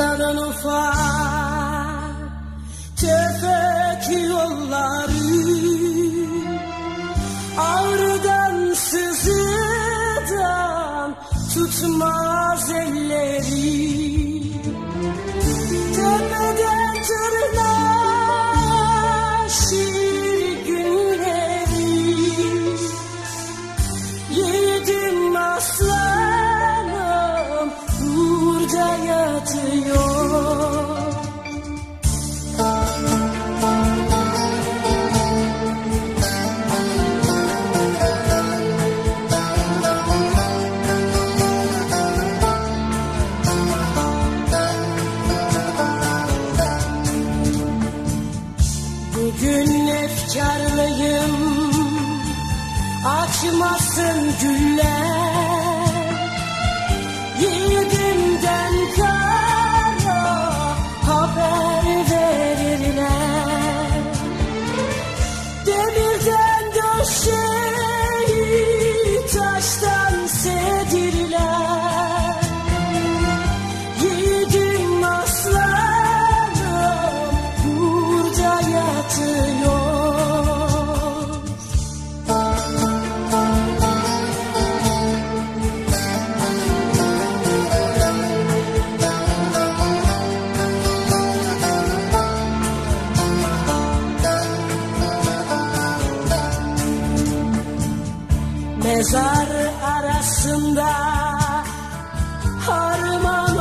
ufak tefek yolları. Ağrıdan sızıdan tutmaz elleri. Tepeden tırnağa şiir günleri. Yedim aslanım burada Bugün efkarlıyım Açmasın güller mezar arasında harman